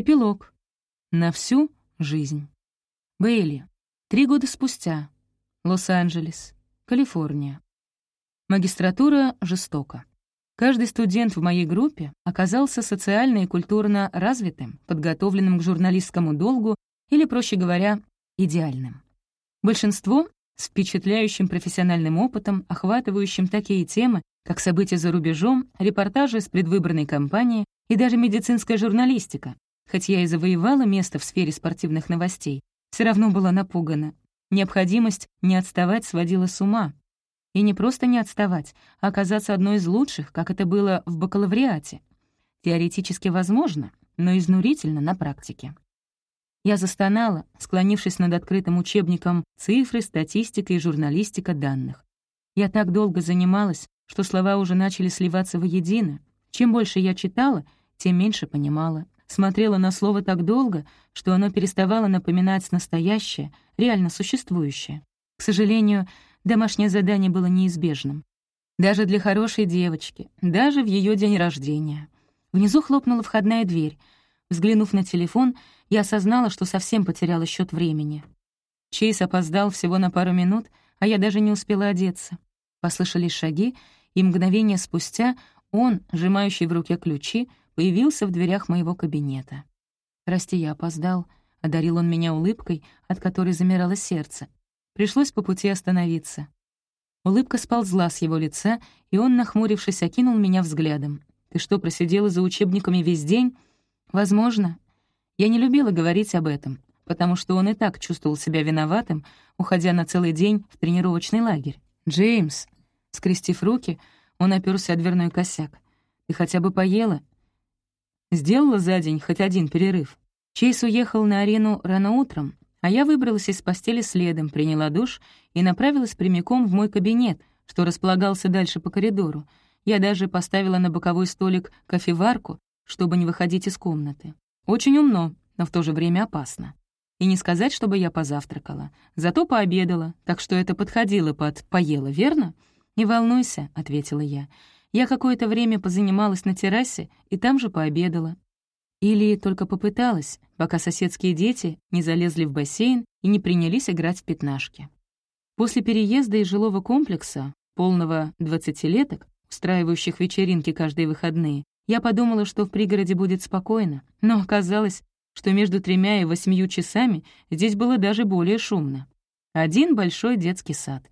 Эпилог. На всю жизнь. Бейли. Три года спустя. Лос-Анджелес. Калифорния. Магистратура жестока. Каждый студент в моей группе оказался социально и культурно развитым, подготовленным к журналистскому долгу или, проще говоря, идеальным. Большинство — с впечатляющим профессиональным опытом, охватывающим такие темы, как события за рубежом, репортажи с предвыборной кампании и даже медицинская журналистика. Хоть я и завоевала место в сфере спортивных новостей, все равно была напугана. Необходимость не отставать сводила с ума. И не просто не отставать, а оказаться одной из лучших, как это было в бакалавриате. Теоретически возможно, но изнурительно на практике. Я застонала, склонившись над открытым учебником цифры, статистика и журналистика данных. Я так долго занималась, что слова уже начали сливаться воедино. Чем больше я читала, тем меньше понимала. Смотрела на слово так долго, что оно переставало напоминать настоящее, реально существующее. К сожалению, домашнее задание было неизбежным. Даже для хорошей девочки, даже в ее день рождения. Внизу хлопнула входная дверь. Взглянув на телефон, я осознала, что совсем потеряла счет времени. Чейз опоздал всего на пару минут, а я даже не успела одеться. Послышались шаги, и мгновение спустя он, сжимающий в руке ключи, появился в дверях моего кабинета. «Прости, я опоздал», — одарил он меня улыбкой, от которой замирало сердце. Пришлось по пути остановиться. Улыбка сползла с его лица, и он, нахмурившись, окинул меня взглядом. «Ты что, просидела за учебниками весь день?» «Возможно». Я не любила говорить об этом, потому что он и так чувствовал себя виноватым, уходя на целый день в тренировочный лагерь. «Джеймс», скрестив руки, он оперся о дверной косяк. «Ты хотя бы поела?» Сделала за день хоть один перерыв. Чейз уехал на арену рано утром, а я выбралась из постели следом, приняла душ и направилась прямиком в мой кабинет, что располагался дальше по коридору. Я даже поставила на боковой столик кофеварку, чтобы не выходить из комнаты. Очень умно, но в то же время опасно. И не сказать, чтобы я позавтракала. Зато пообедала, так что это подходило под «поела», верно? «Не волнуйся», — ответила я. Я какое-то время позанималась на террасе и там же пообедала. Или только попыталась, пока соседские дети не залезли в бассейн и не принялись играть в пятнашки. После переезда из жилого комплекса, полного двадцатилеток, устраивающих вечеринки каждые выходные, я подумала, что в пригороде будет спокойно, но оказалось, что между тремя и восьмью часами здесь было даже более шумно. Один большой детский сад.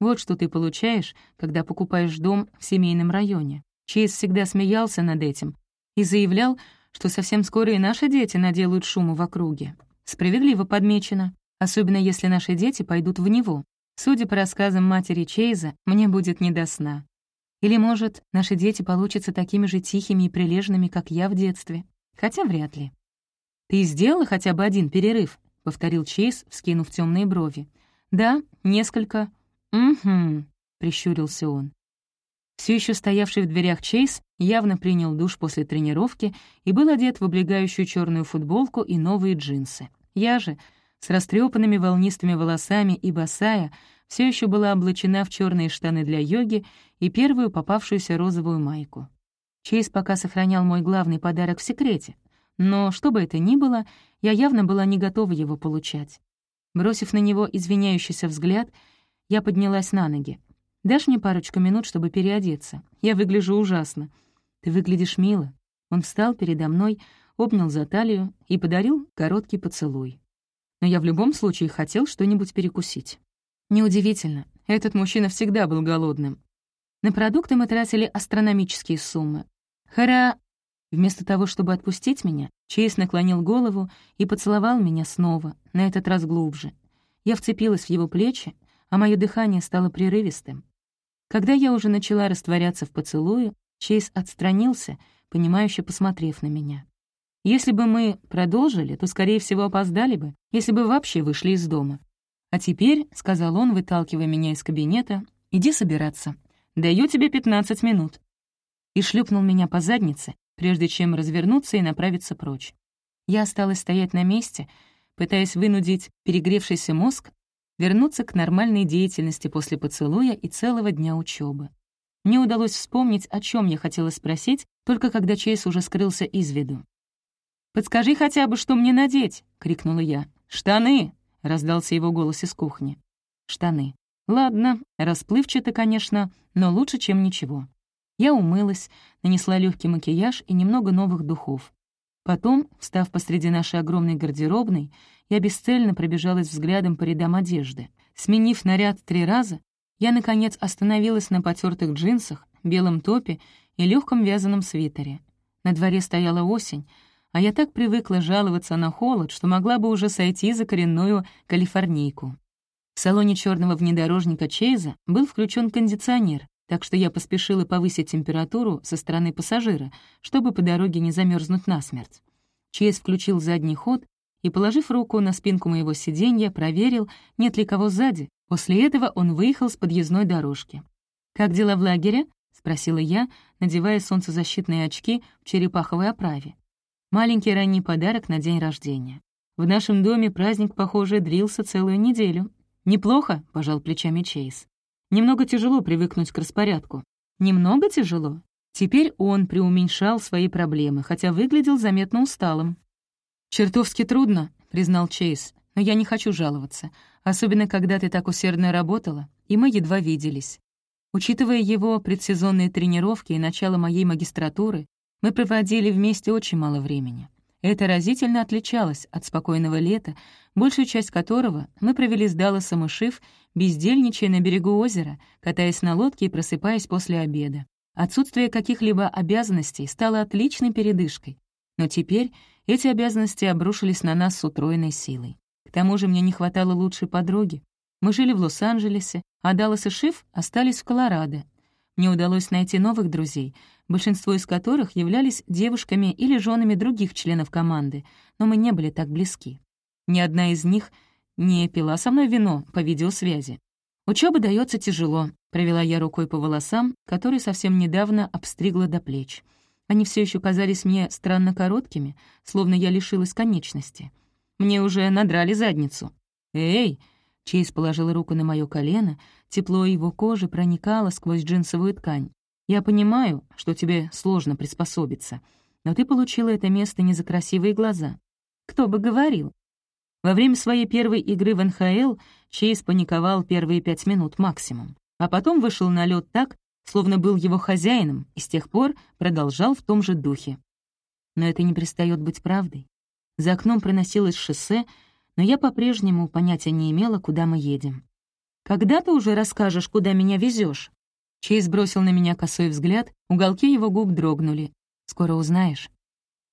Вот что ты получаешь, когда покупаешь дом в семейном районе. Чейз всегда смеялся над этим и заявлял, что совсем скоро и наши дети наделают шуму в округе. Справедливо подмечено, особенно если наши дети пойдут в него. Судя по рассказам матери Чейза, мне будет не до сна. Или, может, наши дети получатся такими же тихими и прилежными, как я в детстве. Хотя вряд ли. «Ты сделала хотя бы один перерыв?» — повторил Чейз, вскинув темные брови. «Да, несколько. «Угу», — прищурился он. Все еще стоявший в дверях Чейз явно принял душ после тренировки и был одет в облегающую черную футболку и новые джинсы. Я же, с растрепанными волнистыми волосами и босая, все еще была облачена в черные штаны для йоги и первую попавшуюся розовую майку. Чейз пока сохранял мой главный подарок в секрете, но, что бы это ни было, я явно была не готова его получать. Бросив на него извиняющийся взгляд, я поднялась на ноги. «Дашь мне парочку минут, чтобы переодеться? Я выгляжу ужасно». «Ты выглядишь мило». Он встал передо мной, обнял за талию и подарил короткий поцелуй. Но я в любом случае хотел что-нибудь перекусить. Неудивительно, этот мужчина всегда был голодным. На продукты мы тратили астрономические суммы. Хара... Вместо того, чтобы отпустить меня, Чейз наклонил голову и поцеловал меня снова, на этот раз глубже. Я вцепилась в его плечи, а мое дыхание стало прерывистым. Когда я уже начала растворяться в поцелуе, Чейз отстранился, понимающе посмотрев на меня. Если бы мы продолжили, то, скорее всего, опоздали бы, если бы вообще вышли из дома. «А теперь», — сказал он, выталкивая меня из кабинета, — «иди собираться. Даю тебе 15 минут». И шлепнул меня по заднице, прежде чем развернуться и направиться прочь. Я осталась стоять на месте, пытаясь вынудить перегревшийся мозг вернуться к нормальной деятельности после поцелуя и целого дня учебы. Мне удалось вспомнить, о чем я хотела спросить, только когда Чейз уже скрылся из виду. «Подскажи хотя бы, что мне надеть!» — крикнула я. «Штаны!» — раздался его голос из кухни. «Штаны. Ладно, расплывчато, конечно, но лучше, чем ничего». Я умылась, нанесла легкий макияж и немного новых духов. Потом, встав посреди нашей огромной гардеробной, я бесцельно пробежалась взглядом по рядам одежды. Сменив наряд три раза, я, наконец, остановилась на потертых джинсах, белом топе и легком вязаном свитере. На дворе стояла осень, а я так привыкла жаловаться на холод, что могла бы уже сойти за коренную калифорнийку. В салоне черного внедорожника Чейза был включен кондиционер, так что я поспешила повысить температуру со стороны пассажира, чтобы по дороге не замерзнуть насмерть. Чейз включил задний ход и, положив руку на спинку моего сиденья, проверил, нет ли кого сзади. После этого он выехал с подъездной дорожки. «Как дела в лагере?» — спросила я, надевая солнцезащитные очки в черепаховой оправе. Маленький ранний подарок на день рождения. В нашем доме праздник, похоже, дрился целую неделю. «Неплохо», — пожал плечами Чейз. «Немного тяжело привыкнуть к распорядку». «Немного тяжело?» Теперь он преуменьшал свои проблемы, хотя выглядел заметно усталым. «Чертовски трудно», — признал Чейз, «но я не хочу жаловаться, особенно когда ты так усердно работала, и мы едва виделись. Учитывая его предсезонные тренировки и начало моей магистратуры, мы проводили вместе очень мало времени. Это разительно отличалось от спокойного лета, большую часть которого мы провели с Далласом и Шиф, бездельничая на берегу озера, катаясь на лодке и просыпаясь после обеда. Отсутствие каких-либо обязанностей стало отличной передышкой. Но теперь эти обязанности обрушились на нас с утроенной силой. К тому же мне не хватало лучшей подруги. Мы жили в Лос-Анджелесе, а Даллас и Шиф остались в Колорадо. Мне удалось найти новых друзей, большинство из которых являлись девушками или женами других членов команды, но мы не были так близки. Ни одна из них не пила со мной вино по видеосвязи. Учеба дается тяжело, провела я рукой по волосам, которые совсем недавно обстригла до плеч. Они все еще казались мне странно короткими, словно я лишилась конечности. Мне уже надрали задницу. «Эй!» — Чейз положил руку на мое колено, тепло его кожи проникало сквозь джинсовую ткань. «Я понимаю, что тебе сложно приспособиться, но ты получила это место не за красивые глаза. Кто бы говорил?» Во время своей первой игры в НХЛ Чейз паниковал первые пять минут максимум, а потом вышел на лед так, словно был его хозяином, и с тех пор продолжал в том же духе. Но это не перестает быть правдой. За окном проносилось шоссе, но я по-прежнему понятия не имела, куда мы едем. «Когда ты уже расскажешь, куда меня везешь? Чейз бросил на меня косой взгляд, уголки его губ дрогнули. «Скоро узнаешь».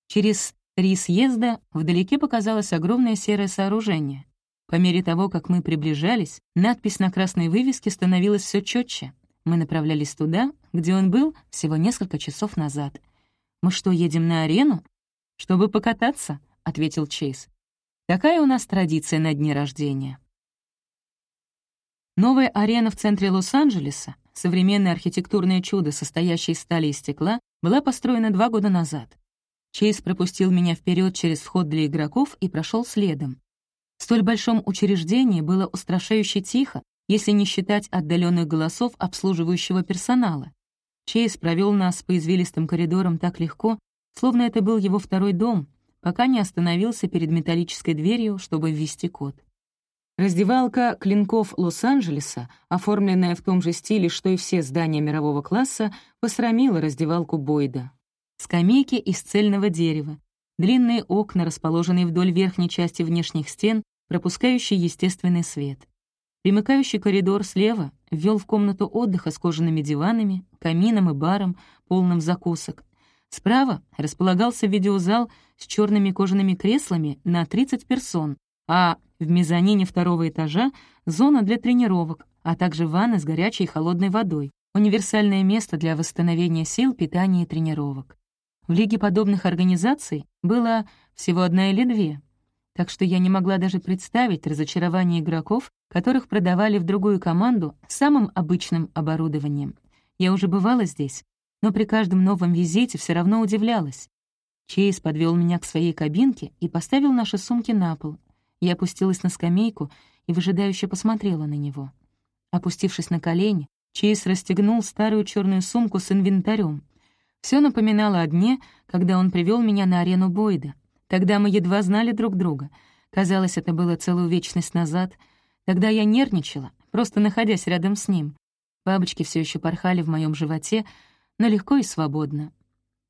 Через три съезда вдалеке показалось огромное серое сооружение. По мере того, как мы приближались, надпись на красной вывеске становилась все четче. Мы направлялись туда, где он был всего несколько часов назад. «Мы что, едем на арену?» «Чтобы покататься», — ответил Чейз. «Такая у нас традиция на дне рождения». Новая арена в центре Лос-Анджелеса, современное архитектурное чудо, состоящее из стали и стекла, была построена два года назад. Чейз пропустил меня вперед через вход для игроков и прошел следом. В столь большом учреждении было устрашающе тихо, если не считать отдаленных голосов обслуживающего персонала. Чейз провел нас по извилистым коридорам так легко, словно это был его второй дом, пока не остановился перед металлической дверью, чтобы ввести код. Раздевалка клинков Лос-Анджелеса, оформленная в том же стиле, что и все здания мирового класса, посрамила раздевалку Бойда. Скамейки из цельного дерева, длинные окна, расположенные вдоль верхней части внешних стен, пропускающий естественный свет. Примыкающий коридор слева ввел в комнату отдыха с кожаными диванами, камином и баром, полным закусок. Справа располагался видеозал с черными кожаными креслами на 30 персон, а в мезонине второго этажа — зона для тренировок, а также ванны с горячей и холодной водой, универсальное место для восстановления сил, питания и тренировок. В лиге подобных организаций было всего одна или две, так что я не могла даже представить разочарование игроков, которых продавали в другую команду самым обычным оборудованием. Я уже бывала здесь, но при каждом новом визите все равно удивлялась. Чейз подвел меня к своей кабинке и поставил наши сумки на пол. Я опустилась на скамейку и выжидающе посмотрела на него. Опустившись на колени, Чейз расстегнул старую черную сумку с инвентарем. Все напоминало о дне, когда он привел меня на арену Бойда — Тогда мы едва знали друг друга. Казалось, это было целую вечность назад. Тогда я нервничала, просто находясь рядом с ним. Бабочки все еще порхали в моем животе, но легко и свободно.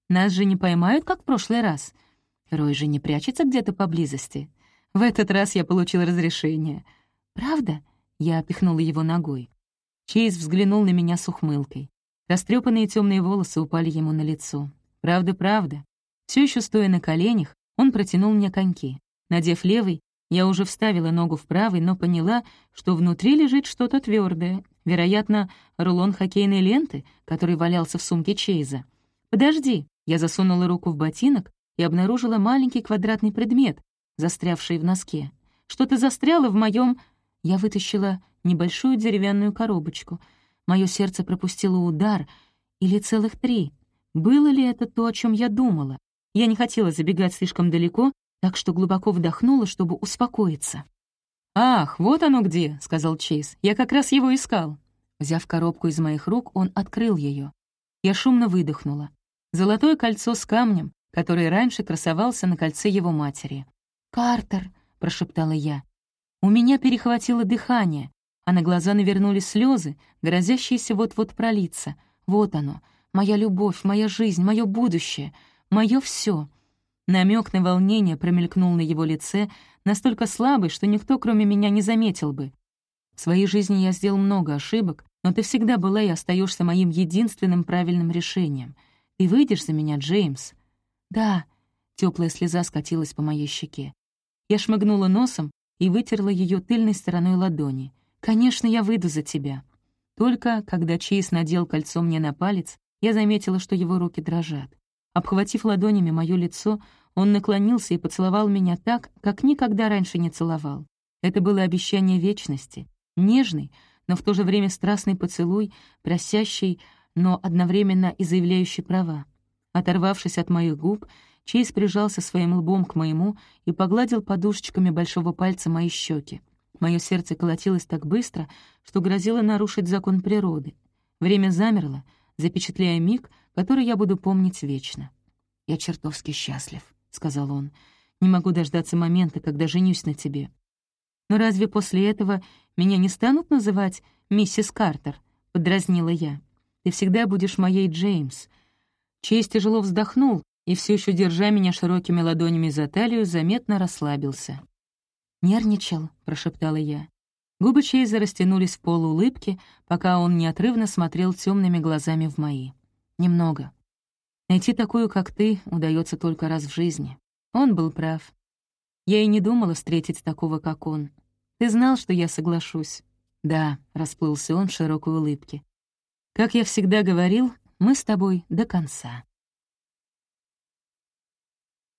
Нас же не поймают, как в прошлый раз. Рой же не прячется где-то поблизости. В этот раз я получил разрешение. «Правда?» — я пихнула его ногой. Чейз взглянул на меня с ухмылкой. Растрепанные темные волосы упали ему на лицо. «Правда, правда». Все еще стоя на коленях, он протянул мне коньки. Надев левый, я уже вставила ногу в правый, но поняла, что внутри лежит что-то твердое, вероятно, рулон хоккейной ленты, который валялся в сумке Чейза. «Подожди!» Я засунула руку в ботинок и обнаружила маленький квадратный предмет, застрявший в носке. Что-то застряло в моем. Я вытащила небольшую деревянную коробочку. Мое сердце пропустило удар, или целых три. Было ли это то, о чем я думала? Я не хотела забегать слишком далеко, так что глубоко вдохнула, чтобы успокоиться. «Ах, вот оно где», — сказал Чейз. «Я как раз его искал». Взяв коробку из моих рук, он открыл ее. Я шумно выдохнула. Золотое кольцо с камнем, который раньше красовался на кольце его матери. «Картер», — прошептала я. У меня перехватило дыхание, а на глаза навернулись слезы, грозящиеся вот-вот пролиться. Вот оно, моя любовь, моя жизнь, мое будущее, мое все. Намек на волнение промелькнул на его лице, настолько слабый, что никто, кроме меня, не заметил бы. В своей жизни я сделал много ошибок, но ты всегда была и остаешься моим единственным правильным решением. Ты выйдешь за меня, Джеймс?» «Да», — теплая слеза скатилась по моей щеке. Я шмыгнула носом и вытерла ее тыльной стороной ладони. «Конечно, я выйду за тебя». Только когда Чейз надел кольцо мне на палец, я заметила, что его руки дрожат. Обхватив ладонями мое лицо, он наклонился и поцеловал меня так, как никогда раньше не целовал. Это было обещание вечности, нежный, но в то же время страстный поцелуй, просящий, но одновременно и заявляющий права. Оторвавшись от моих губ, Чейз прижался своим лбом к моему и погладил подушечками большого пальца мои щеки. Мое сердце колотилось так быстро, что грозило нарушить закон природы. Время замерло, запечатляя миг, который я буду помнить вечно. «Я чертовски счастлив», — сказал он. «Не могу дождаться момента, когда женюсь на тебе». «Но разве после этого меня не станут называть миссис Картер?» — подразнила я. «Ты всегда будешь моей Джеймс». Чейз тяжело вздохнул и, все еще держа меня широкими ладонями за талию, заметно расслабился. «Нервничал», — прошептала я. Губы Чейза растянулись в полуулыбке, пока он неотрывно смотрел темными глазами в мои. «Немного. Найти такую, как ты, удается только раз в жизни». Он был прав. Я и не думала встретить такого, как он. Ты знал, что я соглашусь?» «Да», — расплылся он в широкой улыбке. «Как я всегда говорил, мы с тобой до конца».